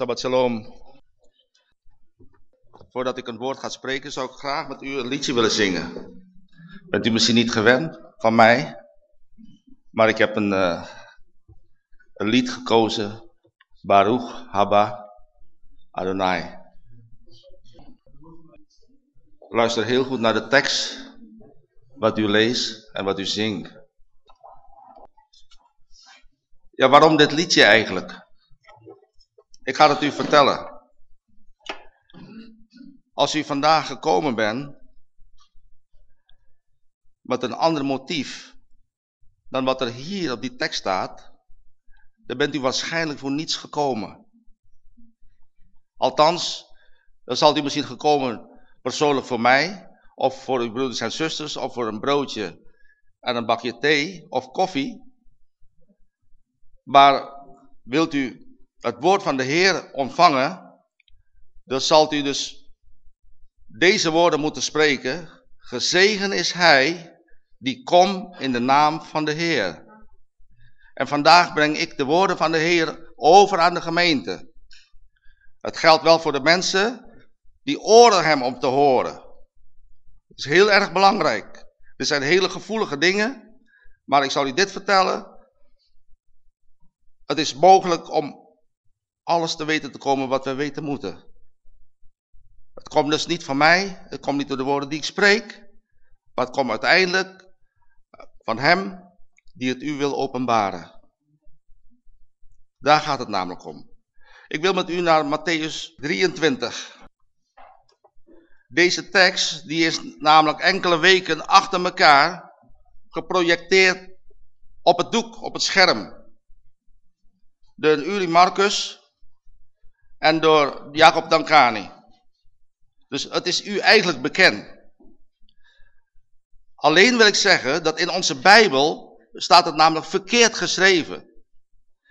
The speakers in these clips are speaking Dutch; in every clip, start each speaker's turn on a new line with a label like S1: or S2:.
S1: Shabbat shalom. Voordat ik een woord ga spreken, zou ik graag met u een liedje willen zingen. Bent u misschien niet gewend van mij, maar ik heb een, uh, een lied gekozen. Baruch Haba Adonai. Luister heel goed naar de tekst, wat u leest en wat u zingt. Ja, waarom dit liedje eigenlijk? Ik ga het u vertellen. Als u vandaag gekomen bent met een ander motief dan wat er hier op die tekst staat, dan bent u waarschijnlijk voor niets gekomen. Althans, dan zal u misschien gekomen persoonlijk voor mij, of voor uw broeders en zusters, of voor een broodje en een bakje thee of koffie. Maar wilt u het woord van de Heer ontvangen, dan zult u dus deze woorden moeten spreken. Gezegen is hij die komt in de naam van de Heer. En vandaag breng ik de woorden van de Heer over aan de gemeente. Het geldt wel voor de mensen die oren hebben om te horen. Het is heel erg belangrijk. Dit zijn hele gevoelige dingen, maar ik zal u dit vertellen. Het is mogelijk om alles te weten te komen wat we weten moeten. Het komt dus niet van mij, het komt niet door de woorden die ik spreek, maar het komt uiteindelijk van hem die het u wil openbaren. Daar gaat het namelijk om. Ik wil met u naar Matthäus 23. Deze tekst die is namelijk enkele weken achter elkaar geprojecteerd op het doek, op het scherm. De Uri Marcus en door Jacob Dankani. Dus het is u eigenlijk bekend. Alleen wil ik zeggen dat in onze Bijbel staat het namelijk verkeerd geschreven.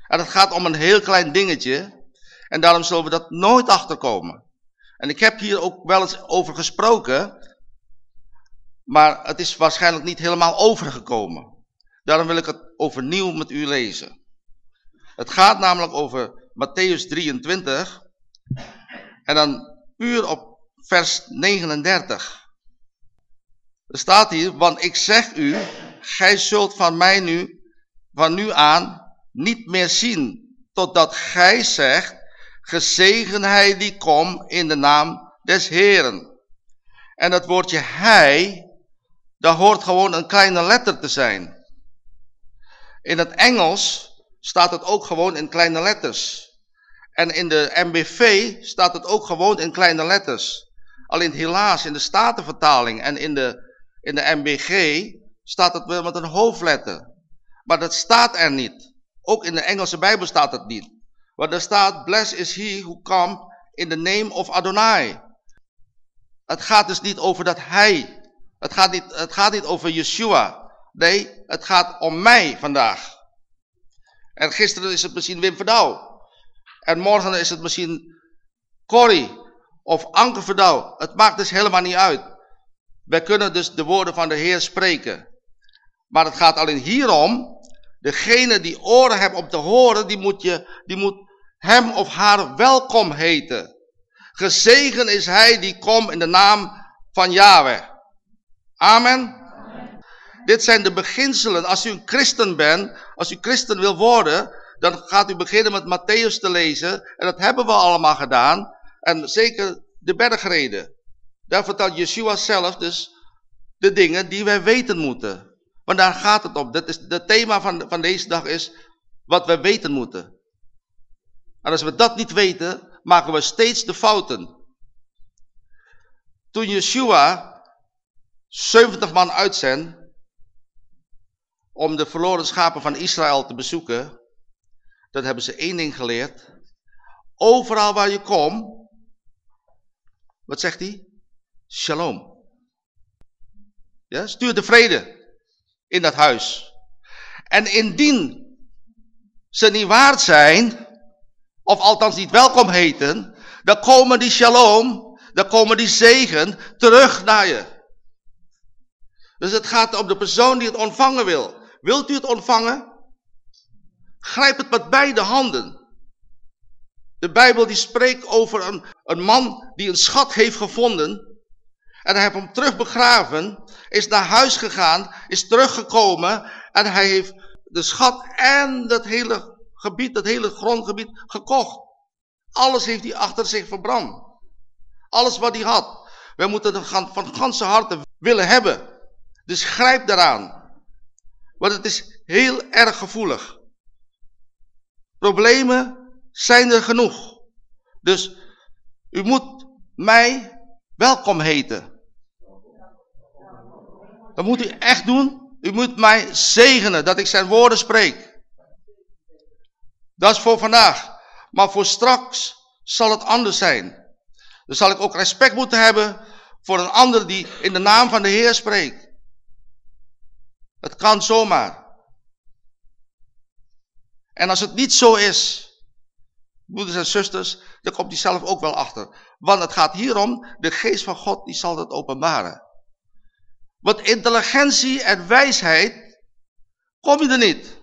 S1: En het gaat om een heel klein dingetje. En daarom zullen we dat nooit achterkomen. En ik heb hier ook wel eens over gesproken. Maar het is waarschijnlijk niet helemaal overgekomen. Daarom wil ik het overnieuw met u lezen. Het gaat namelijk over Matthäus 23. En dan puur op vers 39. Er staat hier, want ik zeg u, gij zult van mij nu, van nu aan, niet meer zien, totdat gij zegt, gezegen hij die kom in de naam des Heren. En dat woordje hij, daar hoort gewoon een kleine letter te zijn. In het Engels staat het ook gewoon in kleine letters. En in de MBV staat het ook gewoon in kleine letters. Alleen helaas in de Statenvertaling en in de, in de MBG staat het wel met een hoofdletter. Maar dat staat er niet. Ook in de Engelse Bijbel staat het niet. Want er staat, blessed is he who come in the name of Adonai. Het gaat dus niet over dat hij. Het gaat niet, het gaat niet over Yeshua. Nee, het gaat om mij vandaag. En gisteren is het misschien Wim Verdouw. En morgen is het misschien Corrie of Anke Verdouw. Het maakt dus helemaal niet uit. Wij kunnen dus de woorden van de Heer spreken. Maar het gaat alleen hierom. Degene die oren hebben om te horen, die moet, je, die moet hem of haar welkom heten. Gezegen is hij die komt in de naam van Yahweh. Amen. Dit zijn de beginselen. Als u een christen bent, als u christen wil worden, dan gaat u beginnen met Matthäus te lezen. En dat hebben we allemaal gedaan. En zeker de bergreden. Daar vertelt Yeshua zelf dus de dingen die wij weten moeten. Want daar gaat het om. Dat is, het thema van, van deze dag is wat we weten moeten. En als we dat niet weten, maken we steeds de fouten. Toen Yeshua 70 man uitzendt om de verloren schapen van Israël te bezoeken, dat hebben ze één ding geleerd. Overal waar je komt, wat zegt hij? Shalom. Ja, stuur de vrede in dat huis. En indien ze niet waard zijn, of althans niet welkom heten, dan komen die shalom, dan komen die zegen terug naar je. Dus het gaat om de persoon die het ontvangen wil. Wilt u het ontvangen? Grijp het met beide handen. De Bijbel die spreekt over een, een man die een schat heeft gevonden. En hij heeft hem terug begraven. Is naar huis gegaan. Is teruggekomen. En hij heeft de schat en dat hele gebied, dat hele grondgebied gekocht. Alles heeft hij achter zich verbrand. Alles wat hij had. Wij moeten het van ganse harte willen hebben. Dus grijp daaraan. Want het is heel erg gevoelig. Problemen zijn er genoeg. Dus u moet mij welkom heten. Dat moet u echt doen. U moet mij zegenen dat ik zijn woorden spreek. Dat is voor vandaag. Maar voor straks zal het anders zijn. Dan zal ik ook respect moeten hebben voor een ander die in de naam van de Heer spreekt. Het kan zomaar. En als het niet zo is, broeders en zusters, dan komt hij zelf ook wel achter. Want het gaat hier om, de geest van God die zal dat openbaren. Want intelligentie en wijsheid kom je er niet.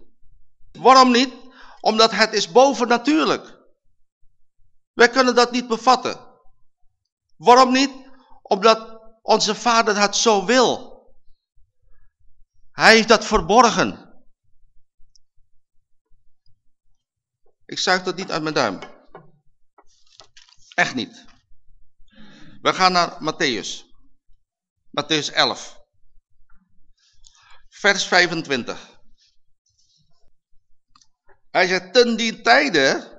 S1: Waarom niet? Omdat het is bovennatuurlijk. Wij kunnen dat niet bevatten. Waarom niet? Omdat onze vader het zo wil. Hij heeft dat verborgen. Ik zuig dat niet uit mijn duim. Echt niet. We gaan naar Matthäus. Matthäus 11. Vers 25. Hij zegt, ten die tijden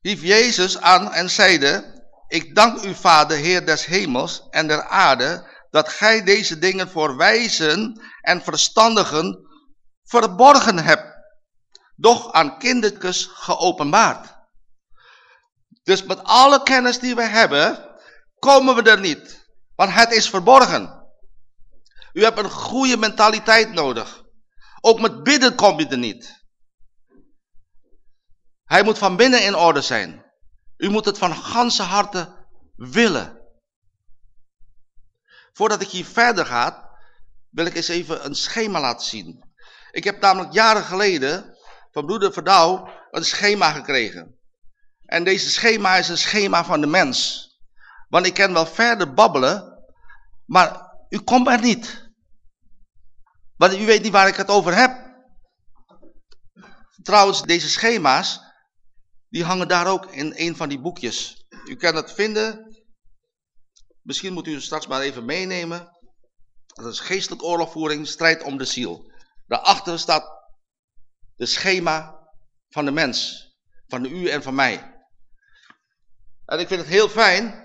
S1: hief Jezus aan en zeide, ik dank u vader, Heer des hemels en der aarde, dat gij deze dingen voor wijzen en verstandigen verborgen hebt, doch aan kindertjes geopenbaard. Dus met alle kennis die we hebben, komen we er niet. Want het is verborgen. U hebt een goede mentaliteit nodig. Ook met bidden kom je er niet. Hij moet van binnen in orde zijn. U moet het van ganse harte willen. Voordat ik hier verder ga, wil ik eens even een schema laten zien. Ik heb namelijk jaren geleden van broeder Verdouw een schema gekregen. En deze schema is een schema van de mens. Want ik kan wel verder babbelen, maar u komt er niet. Want u weet niet waar ik het over heb. Trouwens, deze schema's, die hangen daar ook in een van die boekjes. U kan het vinden Misschien moet u straks maar even meenemen. Dat is geestelijke oorlogvoering, strijd om de ziel. Daarachter staat de schema van de mens. Van u en van mij. En ik vind het heel fijn.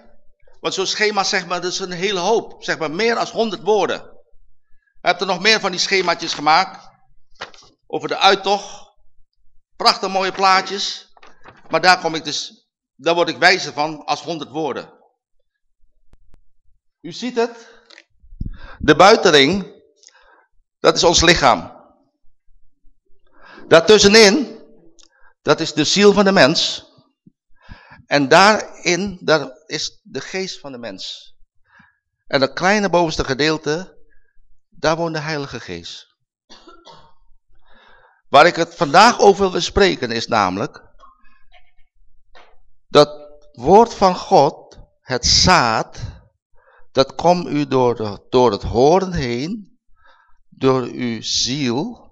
S1: Want zo'n schema zeg maar, dat is een hele hoop. Zeg maar meer dan 100 woorden. Heb er nog meer van die schemaatjes gemaakt. Over de uittocht. Prachtig mooie plaatjes. Maar daar kom ik dus, daar word ik wijzer van als 100 woorden. U ziet het. De buitenring, dat is ons lichaam. Daartussenin, dat is de ziel van de mens. En daarin, daar is de geest van de mens. En dat kleine bovenste gedeelte, daar woont de Heilige Geest. Waar ik het vandaag over wil spreken is namelijk, dat woord van God, het zaad, dat komt u door, door het horen heen, door uw ziel,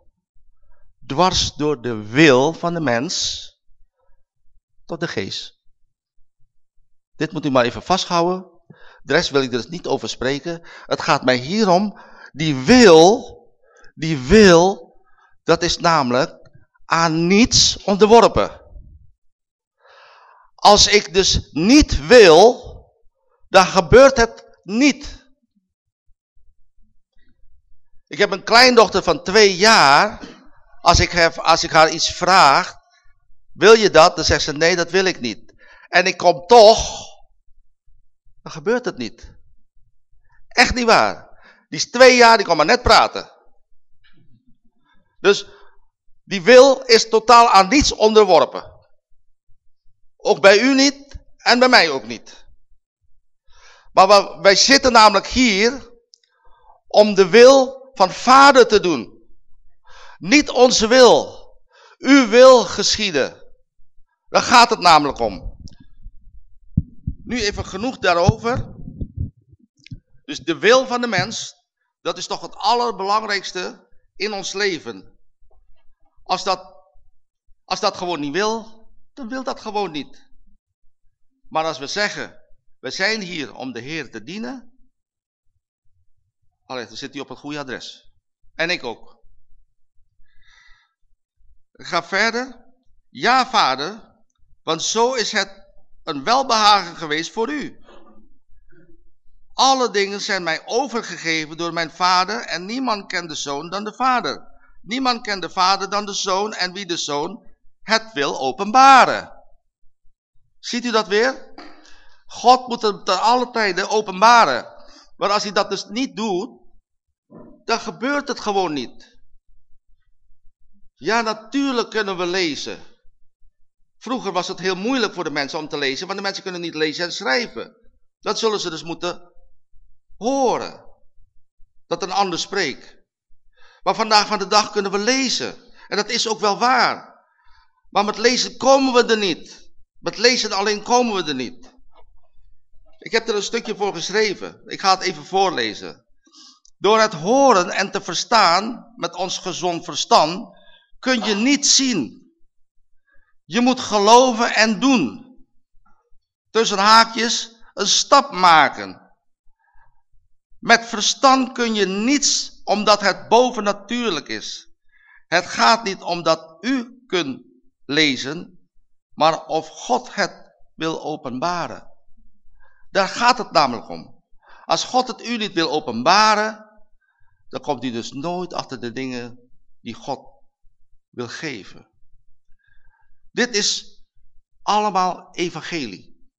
S1: dwars door de wil van de mens, tot de geest. Dit moet u maar even vasthouden. De rest wil ik er dus niet over spreken. Het gaat mij hier om, die wil, die wil, dat is namelijk aan niets onderworpen. Als ik dus niet wil, dan gebeurt het niet. Ik heb een kleindochter van twee jaar. Als ik, als ik haar iets vraag, wil je dat? Dan zegt ze, nee, dat wil ik niet. En ik kom toch, dan gebeurt het niet. Echt niet waar. Die is twee jaar, die kan maar net praten. Dus die wil is totaal aan niets onderworpen. Ook bij u niet en bij mij ook niet. Maar wij zitten namelijk hier om de wil van vader te doen. Niet onze wil. Uw wil geschieden. Daar gaat het namelijk om. Nu even genoeg daarover. Dus de wil van de mens, dat is toch het allerbelangrijkste in ons leven. Als dat, als dat gewoon niet wil, dan wil dat gewoon niet. Maar als we zeggen, we zijn hier om de Heer te dienen, allee, dan zit hij op het goede adres. En ik ook. Ga verder. Ja, vader, want zo is het een welbehagen geweest voor u. Alle dingen zijn mij overgegeven door mijn vader en niemand kent de zoon dan de vader. Niemand kent de vader dan de zoon en wie de zoon het wil openbaren. Ziet u dat weer? God moet het te alle tijden openbaren. Maar als hij dat dus niet doet, dan gebeurt het gewoon niet. Ja, natuurlijk kunnen we lezen. Vroeger was het heel moeilijk voor de mensen om te lezen, want de mensen kunnen niet lezen en schrijven. Dat zullen ze dus moeten horen. Dat een ander spreekt. Maar vandaag van de dag kunnen we lezen. En dat is ook wel waar. Maar met lezen komen we er niet. Met lezen alleen komen we er niet. Ik heb er een stukje voor geschreven. Ik ga het even voorlezen. Door het horen en te verstaan met ons gezond verstand kun je niet zien. Je moet geloven en doen. Tussen haakjes een stap maken. Met verstand kun je niets omdat het bovennatuurlijk is. Het gaat niet om dat u kunt lezen, maar of God het wil openbaren. Daar gaat het namelijk om. Als God het u niet wil openbaren, dan komt u dus nooit achter de dingen die God wil geven. Dit is allemaal evangelie.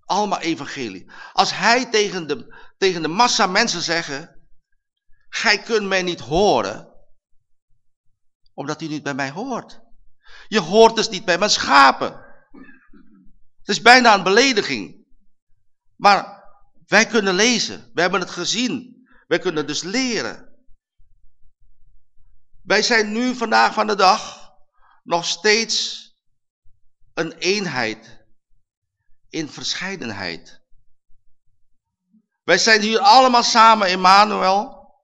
S1: Allemaal evangelie. Als hij tegen de, tegen de massa mensen zeggen, gij kunt mij niet horen, omdat u niet bij mij hoort. Je hoort dus niet bij mijn schapen. Het is bijna een belediging. Maar wij kunnen lezen. We hebben het gezien. Wij kunnen dus leren. Wij zijn nu vandaag van de dag nog steeds een eenheid in verscheidenheid. Wij zijn hier allemaal samen, Emmanuel.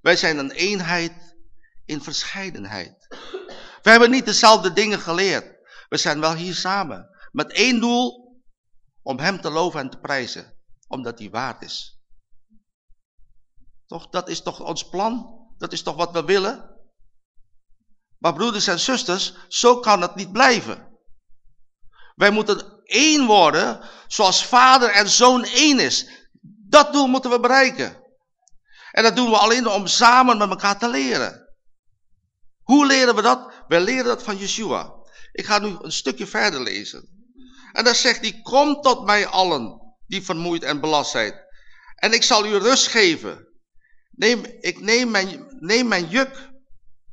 S1: Wij zijn een eenheid in verscheidenheid. We hebben niet dezelfde dingen geleerd. We zijn wel hier samen. Met één doel, om hem te loven en te prijzen. Omdat hij waard is. Toch, dat is toch ons plan? Dat is toch wat we willen? Maar broeders en zusters, zo kan het niet blijven. Wij moeten één worden, zoals vader en zoon één is. Dat doel moeten we bereiken. En dat doen we alleen om samen met elkaar te leren. Hoe leren we dat? We leren dat van Yeshua. Ik ga nu een stukje verder lezen. En dan zegt hij, kom tot mij allen die vermoeid en belast zijn. En ik zal u rust geven. Neem, ik neem mijn, neem mijn juk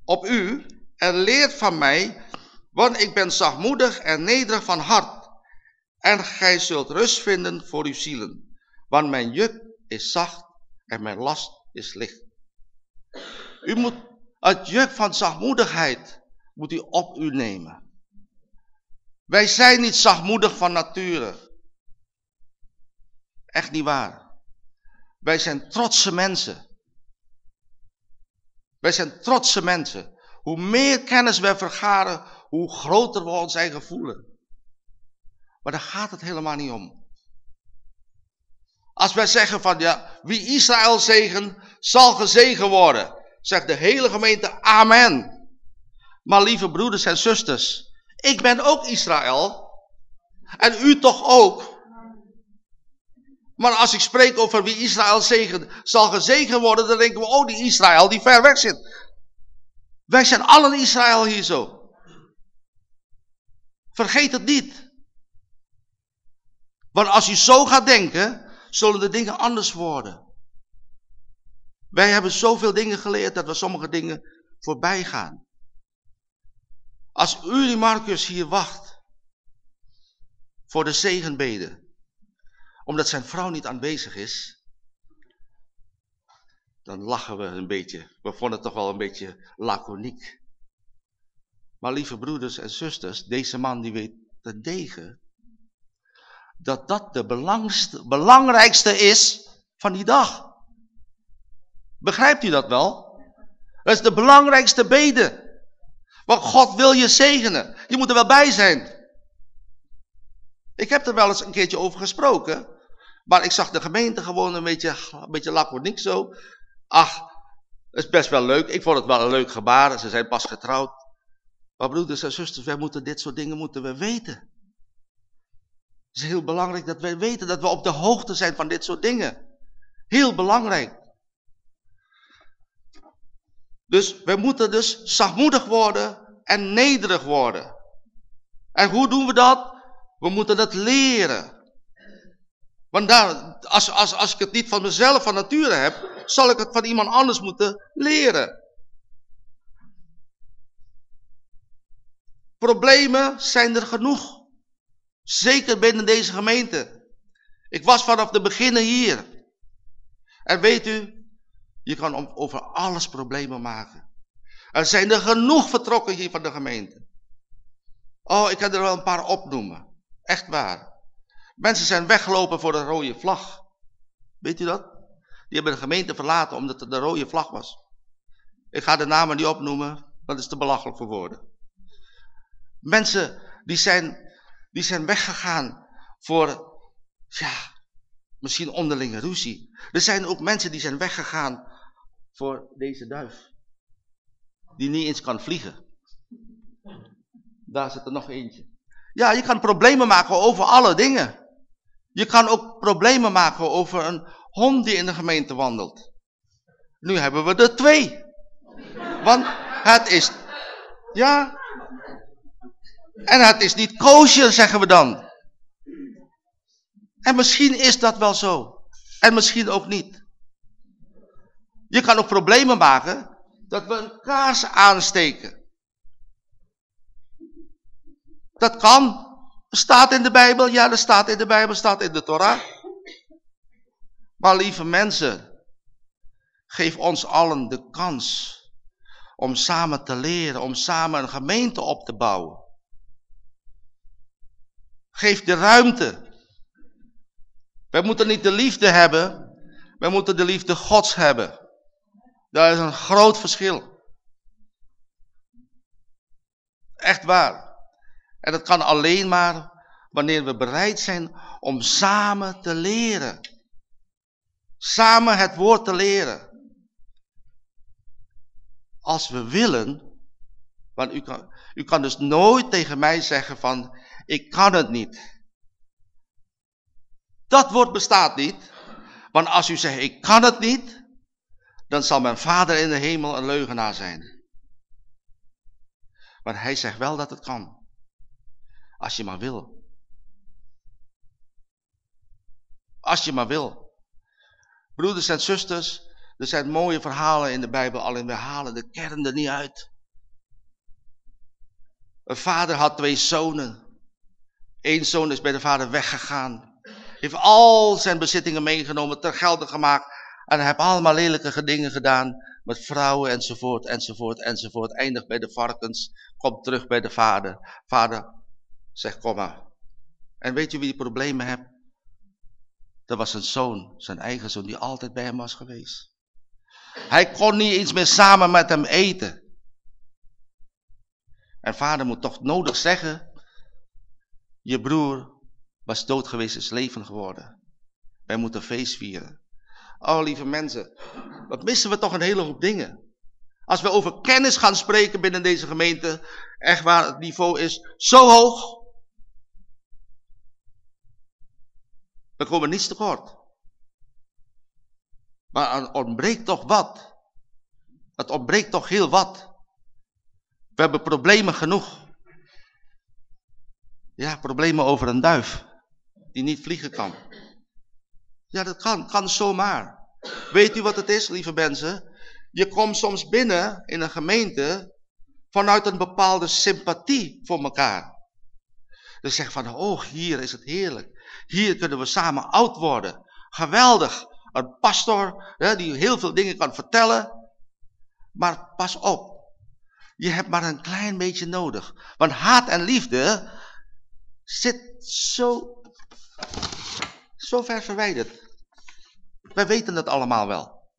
S1: op u en leert van mij, want ik ben zachtmoedig en nederig van hart. En gij zult rust vinden voor uw zielen, want mijn juk is zacht en mijn last is licht. U moet het juk van zachtmoedigheid moet u op u nemen. Wij zijn niet zachtmoedig van nature. Echt niet waar. Wij zijn trotse mensen. Wij zijn trotse mensen. Hoe meer kennis we vergaren, hoe groter we ons eigen voelen. Maar daar gaat het helemaal niet om. Als wij zeggen van ja, wie Israël zegen, zal gezegen worden. Zegt de hele gemeente amen. Maar lieve broeders en zusters, ik ben ook Israël. En u toch ook. Maar als ik spreek over wie Israël zegen, zal gezegen worden, dan denken we, oh die Israël die ver weg zit. Wij zijn allen Israël hier zo. Vergeet het niet. Want als je zo gaat denken, zullen de dingen anders worden. Wij hebben zoveel dingen geleerd dat we sommige dingen voorbij gaan. Als Uri Marcus hier wacht voor de zegenbeden, omdat zijn vrouw niet aanwezig is, dan lachen we een beetje. We vonden het toch wel een beetje laconiek. Maar lieve broeders en zusters, deze man die weet te degen dat dat de belangrijkste is van die dag. Begrijpt u dat wel? Dat is de belangrijkste bede. Want God wil je zegenen. Je moet er wel bij zijn. Ik heb er wel eens een keertje over gesproken. Maar ik zag de gemeente gewoon een beetje, een beetje lak zo. Ach, het is best wel leuk. Ik vond het wel een leuk gebaar. Ze zijn pas getrouwd. Maar broeders en zusters, wij moeten dit soort dingen moeten we weten. Het is heel belangrijk dat wij weten dat we op de hoogte zijn van dit soort dingen. Heel belangrijk. Dus we moeten dus zachtmoedig worden en nederig worden. En hoe doen we dat? We moeten het leren. Want daar, als, als, als ik het niet van mezelf, van nature heb, zal ik het van iemand anders moeten leren. Problemen zijn er genoeg. Zeker binnen deze gemeente. Ik was vanaf de beginnen hier. En weet u, je kan over alles problemen maken. Er zijn er genoeg vertrokken hier van de gemeente. Oh, ik kan er wel een paar opnoemen. Echt waar. Mensen zijn weggelopen voor de rode vlag. Weet u dat? Die hebben de gemeente verlaten omdat het de rode vlag was. Ik ga de namen niet opnoemen, dat is te belachelijk voor woorden. Mensen die zijn, die zijn weggegaan voor, ja, misschien onderlinge ruzie. Er zijn ook mensen die zijn weggegaan voor deze duif. Die niet eens kan vliegen. Daar zit er nog eentje. Ja, je kan problemen maken over alle dingen. Je kan ook problemen maken over een hond die in de gemeente wandelt. Nu hebben we er twee. Want het is, ja, en het is niet koosje, zeggen we dan. En misschien is dat wel zo. En misschien ook niet. Je kan ook problemen maken dat we een kaars aansteken. Dat kan. Staat in de Bijbel, ja dat staat in de Bijbel, staat in de Torah. Maar lieve mensen, geef ons allen de kans om samen te leren, om samen een gemeente op te bouwen. Geef de ruimte. Wij moeten niet de liefde hebben, wij moeten de liefde Gods hebben. Daar is een groot verschil. Echt waar. En dat kan alleen maar wanneer we bereid zijn om samen te leren. Samen het woord te leren. Als we willen, want u kan, u kan dus nooit tegen mij zeggen van, ik kan het niet. Dat woord bestaat niet. Want als u zegt, ik kan het niet, dan zal mijn vader in de hemel een leugenaar zijn. Maar hij zegt wel dat het kan. Als je maar wil. Als je maar wil. Broeders en zusters, er zijn mooie verhalen in de Bijbel, alleen we halen de kern er niet uit. Een vader had twee zonen. Eén zoon is bij de vader weggegaan. Heeft al zijn bezittingen meegenomen, ter gelden gemaakt. En hij heeft allemaal lelijke dingen gedaan. Met vrouwen enzovoort, enzovoort, enzovoort. Eindigt bij de varkens. Komt terug bij de vader. Vader, Zeg, kom maar. En weet je wie die problemen heeft? Dat was zijn zoon, zijn eigen zoon, die altijd bij hem was geweest. Hij kon niet eens meer samen met hem eten. En vader moet toch nodig zeggen, je broer was dood geweest, is leven geworden. Wij moeten feest vieren. Oh, lieve mensen, wat missen we toch een hele hoop dingen. Als we over kennis gaan spreken binnen deze gemeente, echt waar het niveau is zo hoog, We komen niets tekort. Maar er ontbreekt toch wat. Het ontbreekt toch heel wat. We hebben problemen genoeg. Ja, problemen over een duif. Die niet vliegen kan. Ja, dat kan, kan zomaar. Weet u wat het is, lieve mensen? Je komt soms binnen in een gemeente vanuit een bepaalde sympathie voor elkaar. Dus zeg van, oh, hier is het heerlijk. Hier kunnen we samen oud worden. Geweldig. Een pastor hè, die heel veel dingen kan vertellen. Maar pas op. Je hebt maar een klein beetje nodig. Want haat en liefde zit zo, zo ver verwijderd. Wij weten het allemaal wel.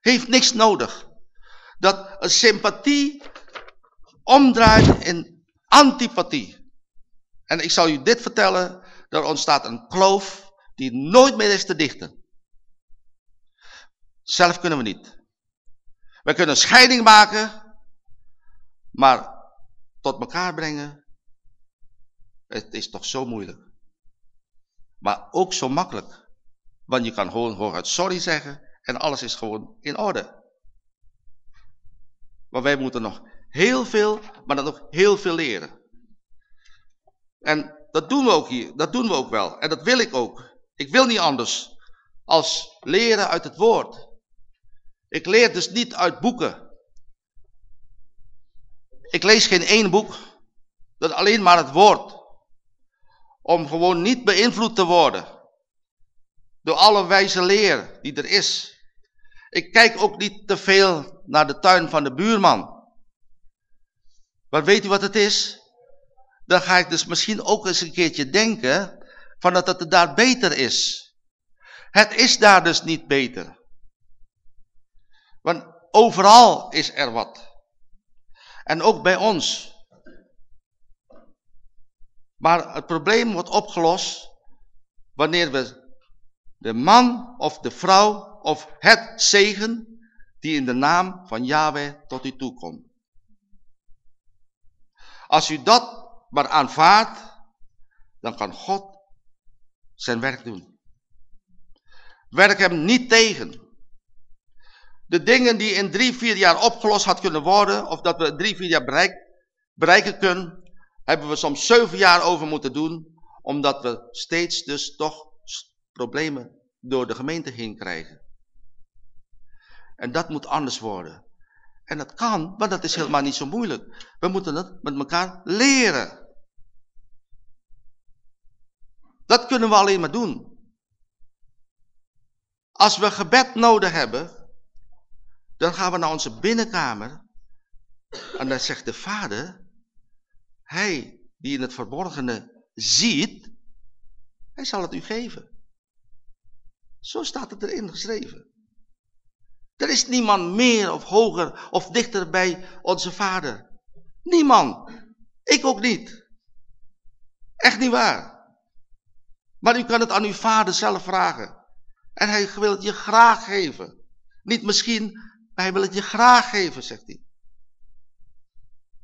S1: Heeft niks nodig. Dat sympathie omdraait in antipathie. En ik zal u dit vertellen. Er ontstaat een kloof die nooit meer is te dichten. Zelf kunnen we niet. We kunnen scheiding maken, maar tot elkaar brengen, het is toch zo moeilijk. Maar ook zo makkelijk. Want je kan gewoon hooguit sorry zeggen en alles is gewoon in orde. Maar wij moeten nog heel veel, maar dan nog heel veel leren. En dat doen we ook hier, dat doen we ook wel. En dat wil ik ook. Ik wil niet anders als leren uit het woord. Ik leer dus niet uit boeken. Ik lees geen één boek. Dat alleen maar het woord. Om gewoon niet beïnvloed te worden. Door alle wijze leer die er is. Ik kijk ook niet te veel naar de tuin van de buurman. Maar weet u wat het is? Dan ga ik dus misschien ook eens een keertje denken van dat het daar beter is. Het is daar dus niet beter. Want overal is er wat. En ook bij ons. Maar het probleem wordt opgelost wanneer we de man of de vrouw of het zegen die in de naam van Yahweh tot u toe komt. Als u dat maar aanvaardt, dan kan God zijn werk doen. Werk hem niet tegen. De dingen die in drie, vier jaar opgelost had kunnen worden, of dat we drie, vier jaar bereik, bereiken kunnen, hebben we soms zeven jaar over moeten doen, omdat we steeds dus toch problemen door de gemeente heen krijgen. En dat moet anders worden. En dat kan, maar dat is helemaal niet zo moeilijk. We moeten het met elkaar leren. Dat kunnen we alleen maar doen. Als we gebed nodig hebben, dan gaan we naar onze binnenkamer. En dan zegt de vader, hij die in het verborgene ziet, hij zal het u geven. Zo staat het erin geschreven. Er is niemand meer of hoger of dichter bij onze vader. Niemand. Ik ook niet. Echt niet waar. Maar u kan het aan uw vader zelf vragen. En hij wil het je graag geven. Niet misschien, maar hij wil het je graag geven, zegt hij.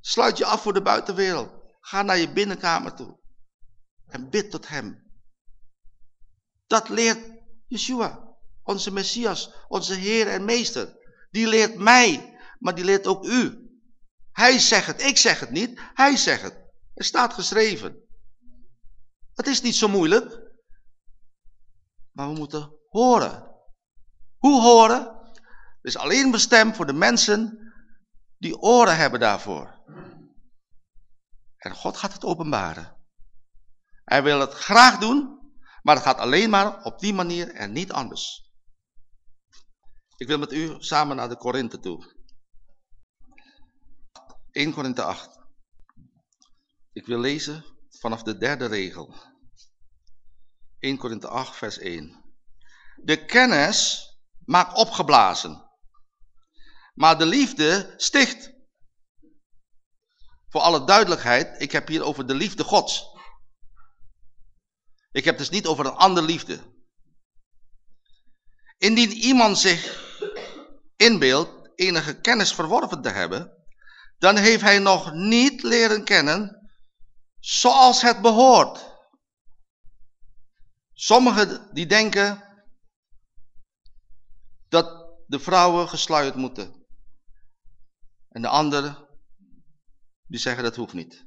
S1: Sluit je af voor de buitenwereld. Ga naar je binnenkamer toe. En bid tot hem. Dat leert Yeshua. Onze Messias, onze Heer en Meester. Die leert mij, maar die leert ook u. Hij zegt het, ik zeg het niet. Hij zegt het. Er staat geschreven. Het is niet zo moeilijk. Maar we moeten horen. Hoe horen? Is alleen bestemd voor de mensen die oren hebben daarvoor. En God gaat het openbaren. Hij wil het graag doen, maar het gaat alleen maar op die manier en niet anders. Ik wil met u samen naar de Korinthe toe. 1 Korinthe 8. Ik wil lezen vanaf de derde regel. 1 Korinthe 8 vers 1. De kennis maakt opgeblazen. Maar de liefde sticht. Voor alle duidelijkheid, ik heb hier over de liefde gods. Ik heb dus niet over een andere liefde. Indien iemand zich inbeeldt enige kennis verworven te hebben, dan heeft hij nog niet leren kennen zoals het behoort. Sommigen die denken dat de vrouwen gesluierd moeten. En de anderen die zeggen dat hoeft niet.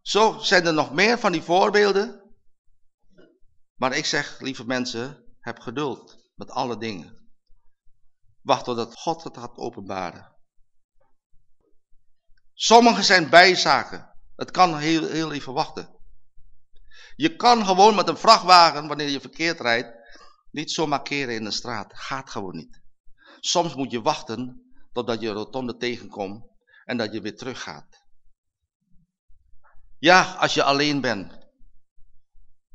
S1: Zo zijn er nog meer van die voorbeelden. Maar ik zeg, lieve mensen, heb geduld met alle dingen. Wacht totdat God het gaat openbaren. Sommige zijn bijzaken. Het kan heel, heel even wachten. Je kan gewoon met een vrachtwagen, wanneer je verkeerd rijdt, niet zo markeren in de straat. Gaat gewoon niet. Soms moet je wachten totdat je rotonde tegenkomt en dat je weer teruggaat. Ja, als je alleen bent,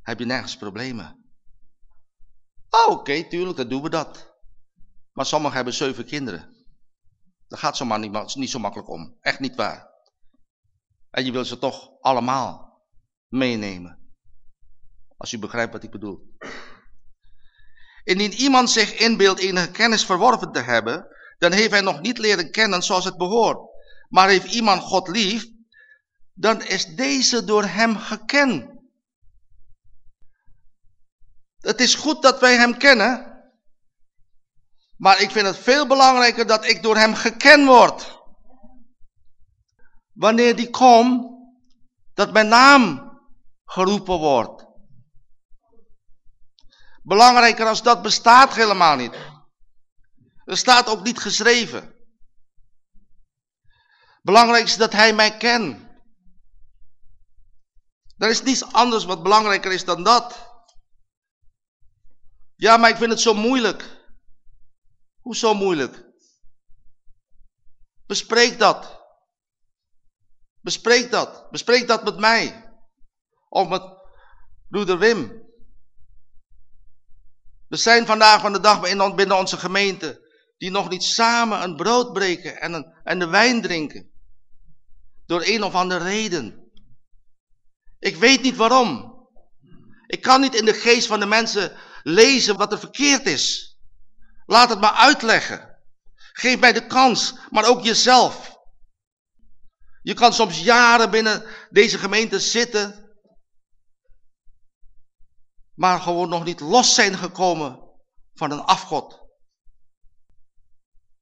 S1: heb je nergens problemen. Oh, oké, tuurlijk, dan doen we dat. Maar sommigen hebben zeven kinderen. Dat gaat zo maar niet, niet zo makkelijk om. Echt niet waar. En je wil ze toch allemaal meenemen. Als u begrijpt wat ik bedoel. Indien iemand zich inbeeldt enige kennis verworven te hebben, dan heeft hij nog niet leren kennen zoals het behoort. Maar heeft iemand God lief, dan is deze door hem gekend. Het is goed dat wij hem kennen, maar ik vind het veel belangrijker dat ik door hem gekend word. Wanneer die komt, dat mijn naam geroepen wordt. Belangrijker als dat bestaat helemaal niet. Er staat ook niet geschreven. Belangrijk is dat hij mij kent. Er is niets anders wat belangrijker is dan dat. Ja, maar ik vind het zo moeilijk. Hoezo moeilijk? Bespreek dat. Bespreek dat. Bespreek dat met mij. Of met broeder Wim. We zijn vandaag van de dag binnen onze gemeente die nog niet samen een brood breken en, een, en de wijn drinken. Door een of andere reden. Ik weet niet waarom. Ik kan niet in de geest van de mensen lezen wat er verkeerd is. Laat het maar uitleggen. Geef mij de kans, maar ook jezelf. Je kan soms jaren binnen deze gemeente zitten, maar gewoon nog niet los zijn gekomen van een afgod.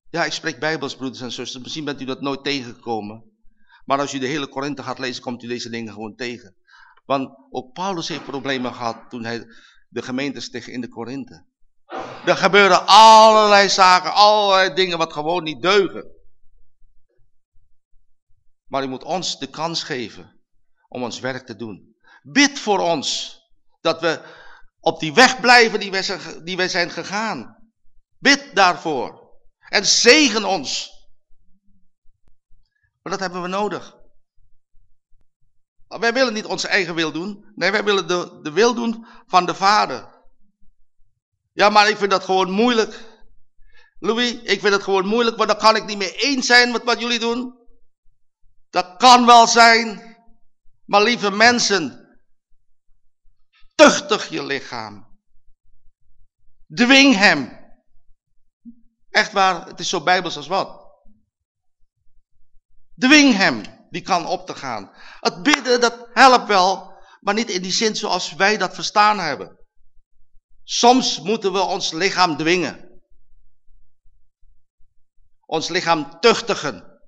S1: Ja, ik spreek bijbels, broeders en zusters. Misschien bent u dat nooit tegengekomen. Maar als u de hele Korinthe gaat lezen, komt u deze dingen gewoon tegen. Want ook Paulus heeft problemen gehad toen hij de gemeente sticht in de Korinthe. Er gebeuren allerlei zaken, allerlei dingen wat gewoon niet deugen. Maar u moet ons de kans geven om ons werk te doen. Bid voor ons dat we op die weg blijven die wij zijn, die wij zijn gegaan. Bid daarvoor. En zegen ons. Maar dat hebben we nodig. Wij willen niet onze eigen wil doen. Nee, wij willen de, de wil doen van de Vader. Ja, maar ik vind dat gewoon moeilijk. Louis, ik vind het gewoon moeilijk, want dan kan ik niet meer eens zijn met wat jullie doen. Dat kan wel zijn, maar lieve mensen, tuchtig je lichaam. Dwing hem. Echt waar, het is zo bijbels als wat. Dwing hem die kan op te gaan. Het bidden, dat helpt wel, maar niet in die zin zoals wij dat verstaan hebben. Soms moeten we ons lichaam dwingen. Ons lichaam tuchtigen.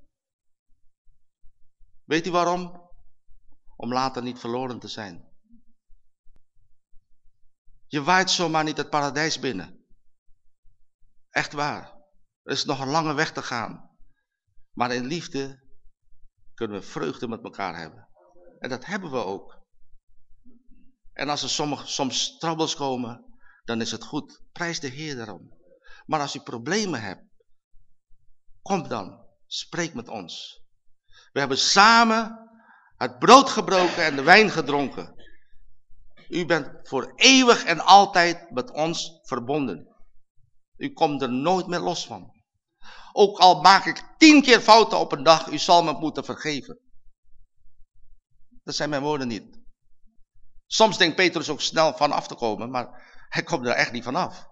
S1: Weet u waarom? Om later niet verloren te zijn. Je waait zomaar niet het paradijs binnen. Echt waar. Er is nog een lange weg te gaan. Maar in liefde kunnen we vreugde met elkaar hebben. En dat hebben we ook. En als er soms troubles komen, dan is het goed. Prijs de Heer daarom. Maar als u problemen hebt, kom dan. Spreek met ons. We hebben samen het brood gebroken en de wijn gedronken. U bent voor eeuwig en altijd met ons verbonden. U komt er nooit meer los van. Ook al maak ik tien keer fouten op een dag, u zal me moeten vergeven. Dat zijn mijn woorden niet. Soms denkt Petrus ook snel van af te komen, maar hij komt er echt niet vanaf.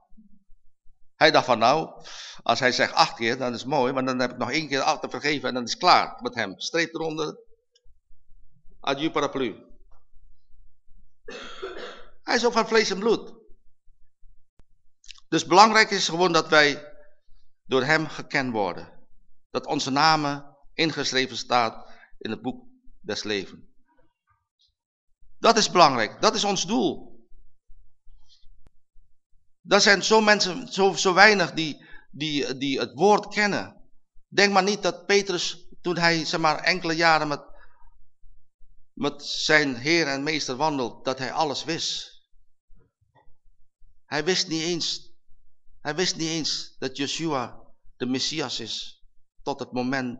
S1: Hij dacht van nou, als hij zegt acht keer, dan is het mooi, maar dan heb ik nog één keer af te vergeven en dan is het klaar met hem. Streep eronder. Adieu paraplu. Hij is ook van vlees en bloed. Dus belangrijk is gewoon dat wij door hem gekend worden. Dat onze namen ingeschreven staat in het boek des levens. Dat is belangrijk. Dat is ons doel. Er zijn zo mensen, zo, zo weinig die, die, die het woord kennen. Denk maar niet dat Petrus, toen hij zeg maar, enkele jaren met, met zijn Heer en Meester wandelt, dat hij alles wist. Hij wist niet eens, hij wist niet eens dat Yeshua de Messias is. tot het moment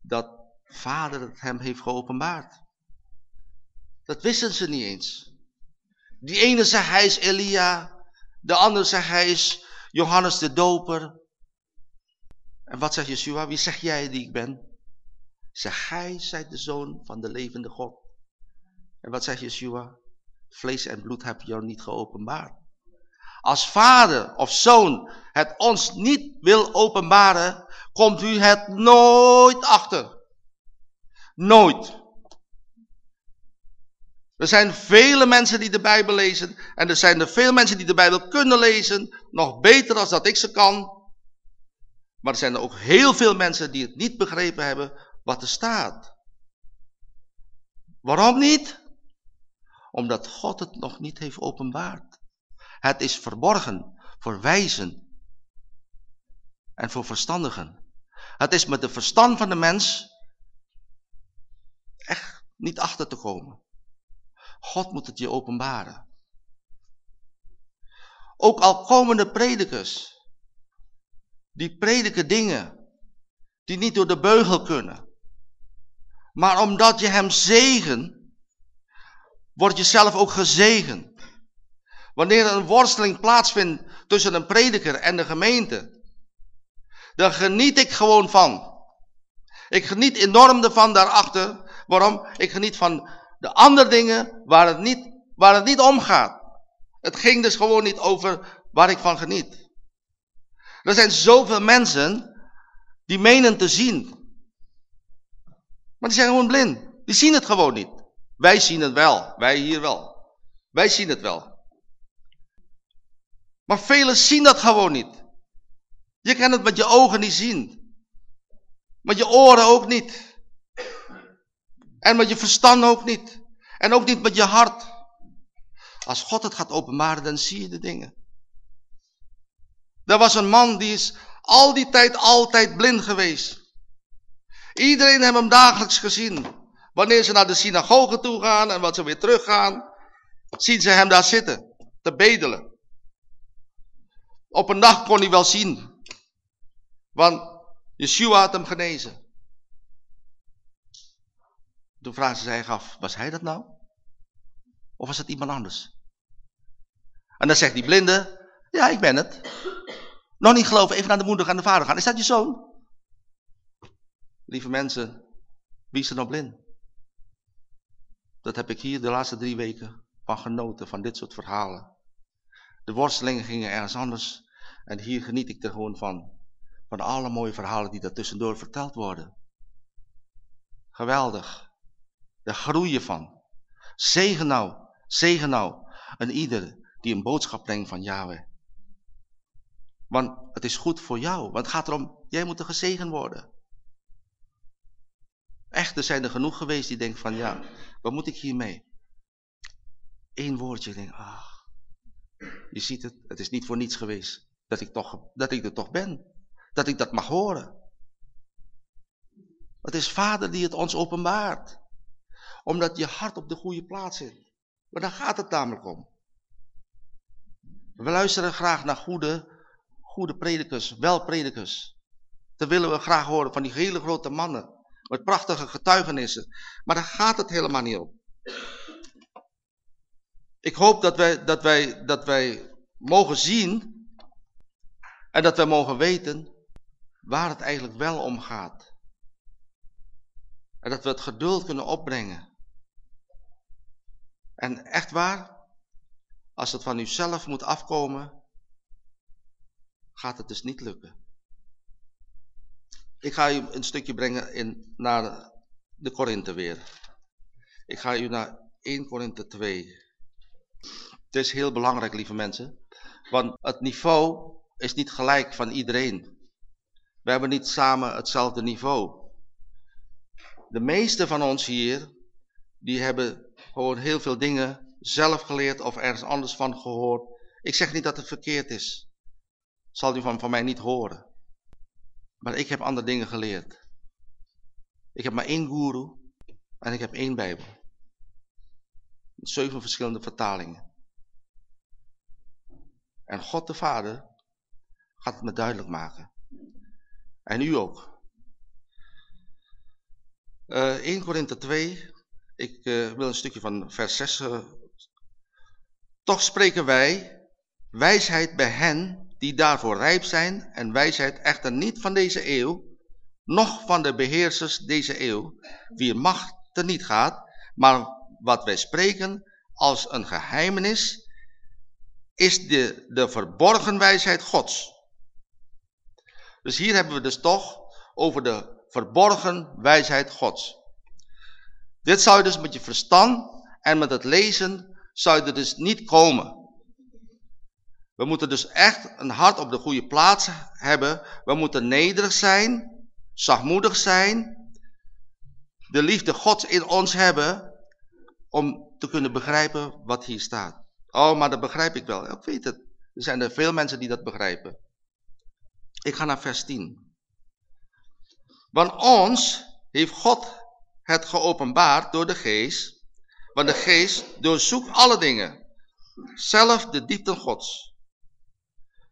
S1: dat vader het hem heeft geopenbaard. Dat wisten ze niet eens. Die ene zegt hij is Elia, de ander zegt hij is Johannes de Doper. En wat zegt Yeshua? Wie zeg jij die ik ben? Zeg, gij zijt de zoon van de levende God. En wat zegt Yeshua? Vlees en bloed heb je niet geopenbaard. Als vader of zoon het ons niet wil openbaren, komt u het nooit achter. Nooit. Er zijn vele mensen die de Bijbel lezen. En er zijn er veel mensen die de Bijbel kunnen lezen. Nog beter dan dat ik ze kan. Maar er zijn er ook heel veel mensen die het niet begrepen hebben wat er staat. Waarom niet? Omdat God het nog niet heeft openbaard. Het is verborgen voor wijzen en voor verstandigen. Het is met de verstand van de mens echt niet achter te komen. God moet het je openbaren. Ook al komen de predikers, die prediken dingen die niet door de beugel kunnen. Maar omdat je hem zegen, word je zelf ook gezegend. Wanneer er een worsteling plaatsvindt tussen een prediker en de gemeente, dan geniet ik gewoon van. Ik geniet enorm ervan daarachter. Waarom? Ik geniet van de andere dingen waar het niet, waar het niet om gaat. Het ging dus gewoon niet over waar ik van geniet. Er zijn zoveel mensen die menen te zien. Maar die zijn gewoon blind. Die zien het gewoon niet. Wij zien het wel. Wij hier wel. Wij zien het wel. Maar velen zien dat gewoon niet. Je kan het met je ogen niet zien. Met je oren ook niet. En met je verstand ook niet. En ook niet met je hart. Als God het gaat openbaren, dan zie je de dingen. Er was een man die is al die tijd altijd blind geweest. Iedereen heeft hem dagelijks gezien. Wanneer ze naar de synagoge toe gaan en wat ze weer teruggaan, zien ze hem daar zitten, te bedelen. Op een dag kon hij wel zien, want Yeshua had hem genezen. Toen vraagde ze zich af, was hij dat nou? Of was het iemand anders? En dan zegt die blinde, ja ik ben het. Nog niet geloven, even naar de moeder en de vader gaan. Is dat je zoon? Lieve mensen, wie is er nog blind? Dat heb ik hier de laatste drie weken van genoten, van dit soort verhalen. De worstelingen gingen ergens anders. En hier geniet ik er gewoon van. Van alle mooie verhalen die daar tussendoor verteld worden. Geweldig. Daar groei je van. Zegen nou, zegen nou. En ieder die een boodschap brengt van Yahweh. Want het is goed voor jou. Want het gaat erom, jij moet er gezegend worden. Echt, er zijn er genoeg geweest die denken van, ja, wat moet ik hiermee? Eén woordje, denk, ah, je ziet het, het is niet voor niets geweest dat ik, toch, dat ik er toch ben. Dat ik dat mag horen. Het is vader die het ons openbaart. Omdat je hart op de goede plaats zit. Maar daar gaat het namelijk om. We luisteren graag naar goede, goede predikers, wel predikers. Dan willen we graag horen van die hele grote mannen. Met prachtige getuigenissen. Maar daar gaat het helemaal niet om. Ik hoop dat wij, dat wij, dat wij mogen zien en dat wij mogen weten waar het eigenlijk wel om gaat. En dat we het geduld kunnen opbrengen. En echt waar, als het van uzelf moet afkomen, gaat het dus niet lukken. Ik ga u een stukje brengen in, naar de Korinthe weer. Ik ga u naar 1 Korinthe 2. Het is heel belangrijk, lieve mensen. Want het niveau is niet gelijk van iedereen. We hebben niet samen hetzelfde niveau. De meeste van ons hier, die hebben gewoon heel veel dingen zelf geleerd of ergens anders van gehoord. Ik zeg niet dat het verkeerd is. Zal u van, van mij niet horen. Maar ik heb andere dingen geleerd. Ik heb maar één guru en ik heb één Bijbel. Zeven verschillende vertalingen. En God de Vader gaat het me duidelijk maken. En u ook. Uh, 1 Korinthe 2, ik uh, wil een stukje van vers 6. Uh, Toch spreken wij wijsheid bij hen die daarvoor rijp zijn en wijsheid echter niet van deze eeuw, noch van de beheersers deze eeuw, wie macht niet gaat, maar wat wij spreken als een geheimenis, is de, de verborgen wijsheid Gods. Dus hier hebben we dus toch over de verborgen wijsheid Gods. Dit zou je dus met je verstand en met het lezen zou je dus niet komen. We moeten dus echt een hart op de goede plaats hebben. We moeten nederig zijn, zachtmoedig zijn, de liefde Gods in ons hebben om te kunnen begrijpen wat hier staat. Oh, maar dat begrijp ik wel. Ik weet het. Er zijn er veel mensen die dat begrijpen. Ik ga naar vers 10. Want ons heeft God het geopenbaard door de geest. Want de geest doorzoekt alle dingen. Zelf de diepte gods.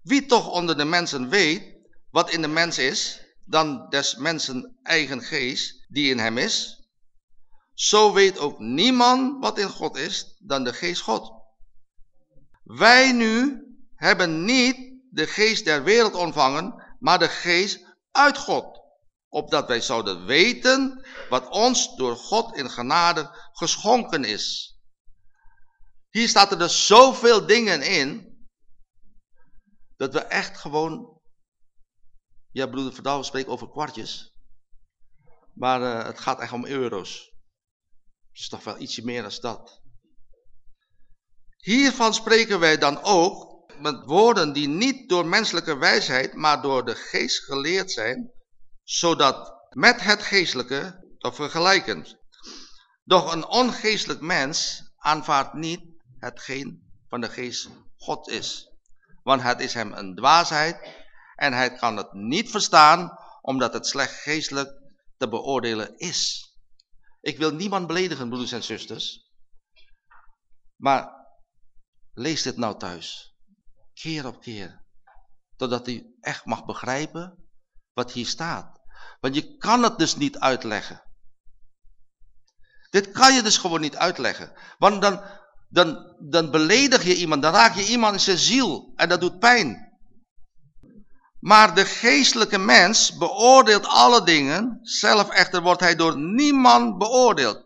S1: Wie toch onder de mensen weet wat in de mens is, dan des mensen eigen geest die in hem is. Zo weet ook niemand wat in God is dan de geest God. Wij nu hebben niet de geest der wereld ontvangen, maar de geest uit God. Opdat wij zouden weten wat ons door God in genade geschonken is. Hier staat er dus zoveel dingen in, dat we echt gewoon, ja broeder Verdouw spreekt over kwartjes, maar uh, het gaat echt om euro's. Het is toch wel ietsje meer dan dat. Hiervan spreken wij dan ook met woorden die niet door menselijke wijsheid, maar door de geest geleerd zijn, zodat met het geestelijke te vergelijken. Doch een ongeestelijk mens aanvaardt niet hetgeen van de geest God is. Want het is hem een dwaasheid en hij kan het niet verstaan, omdat het slecht geestelijk te beoordelen is. Ik wil niemand beledigen, broeders en zusters. Maar lees dit nou thuis. Keer op keer. Totdat u echt mag begrijpen wat hier staat. Want je kan het dus niet uitleggen. Dit kan je dus gewoon niet uitleggen. Want dan, dan, dan beledig je iemand, dan raak je iemand in zijn ziel. En dat doet pijn. Maar de geestelijke mens beoordeelt alle dingen, zelf echter wordt hij door niemand beoordeeld.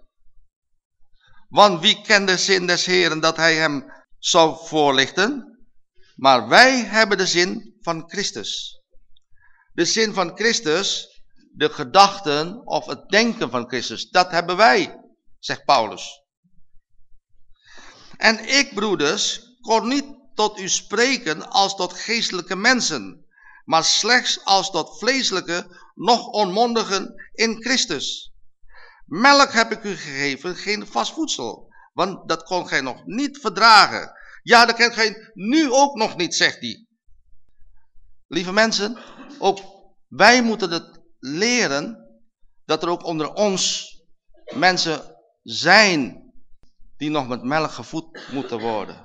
S1: Want wie kent de zin des Heren dat hij hem zou voorlichten? Maar wij hebben de zin van Christus. De zin van Christus, de gedachten of het denken van Christus, dat hebben wij, zegt Paulus. En ik, broeders, kon niet tot u spreken als tot geestelijke mensen, maar slechts als tot vleeselijke, nog onmondigen in Christus. Melk heb ik u gegeven, geen vast voedsel, want dat kon gij nog niet verdragen. Ja, dat kent gij nu ook nog niet, zegt hij. Lieve mensen, ook wij moeten het leren dat er ook onder ons mensen zijn die nog met melk gevoed moeten worden.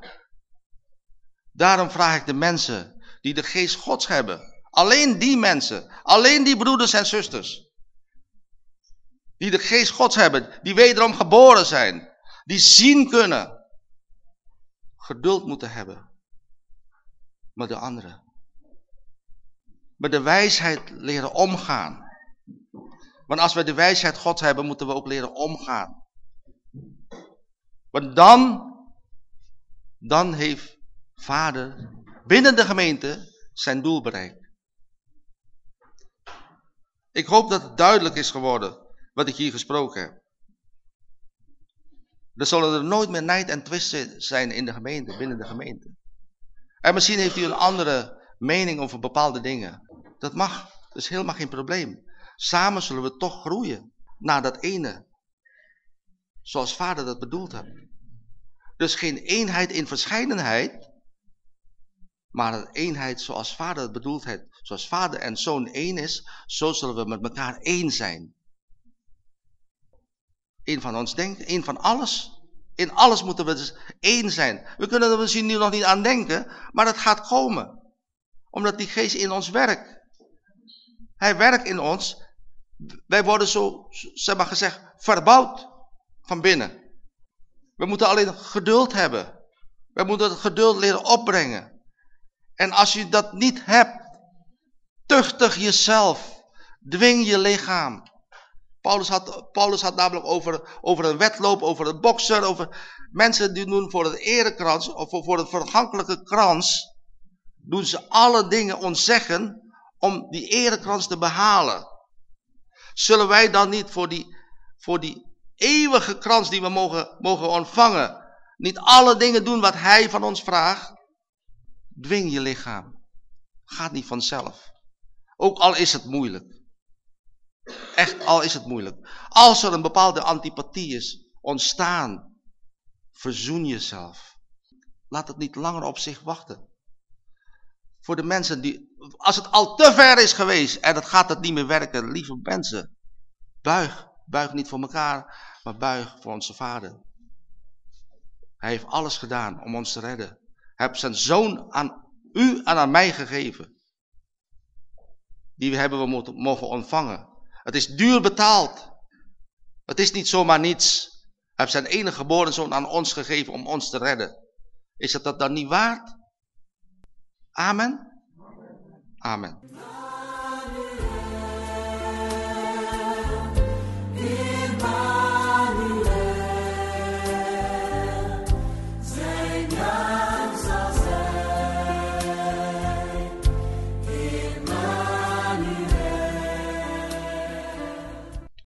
S1: Daarom vraag ik de mensen die de geest gods hebben, Alleen die mensen, alleen die broeders en zusters, die de geest gods hebben, die wederom geboren zijn, die zien kunnen, geduld moeten hebben met de anderen. Met de wijsheid leren omgaan. Want als we de wijsheid gods hebben, moeten we ook leren omgaan. Want dan, dan heeft vader binnen de gemeente zijn doel bereikt. Ik hoop dat het duidelijk is geworden wat ik hier gesproken heb. Er zullen er nooit meer nijd en twisten zijn in de gemeente, binnen de gemeente. En misschien heeft u een andere mening over bepaalde dingen. Dat mag, dat is helemaal geen probleem. Samen zullen we toch groeien naar dat ene. Zoals vader dat bedoeld heeft. Dus geen eenheid in verscheidenheid, maar een eenheid zoals vader het bedoeld heeft. Zoals vader en zoon één is, zo zullen we met elkaar één zijn. Eén van ons denkt, één van alles. In alles moeten we dus één zijn. We kunnen er misschien nu nog niet aan denken, maar dat gaat komen. Omdat die geest in ons werkt. Hij werkt in ons Wij worden zo, zeg maar gezegd, verbouwd van binnen. We moeten alleen geduld hebben. We moeten het geduld leren opbrengen. En als je dat niet hebt, tuchtig jezelf. Dwing je lichaam. Paulus had, Paulus had namelijk over, over een wedloop, over een bokser, over mensen die doen voor het erekrans of voor, het vergankelijke krans, doen ze alle dingen ontzeggen om die erekrans te behalen. Zullen wij dan niet voor die, voor die eeuwige krans die we mogen, mogen ontvangen, niet alle dingen doen wat hij van ons vraagt? Dwing je lichaam. Gaat niet vanzelf. Ook al is het moeilijk. Echt, al is het moeilijk. Als er een bepaalde antipathie is ontstaan, verzoen jezelf. Laat het niet langer op zich wachten. Voor de mensen die, als het al te ver is geweest en het gaat het niet meer werken, lieve mensen, buig. Buig niet voor elkaar, maar buig voor onze vader. Hij heeft alles gedaan om ons te redden. Hij heeft zijn zoon aan u en aan mij gegeven. Die hebben we mogen ontvangen. Het is duur betaald. Het is niet zomaar niets. Hij heeft zijn enige geboren zoon aan ons gegeven om ons te redden. Is het dat dan niet waard? Amen? Amen. Yeah.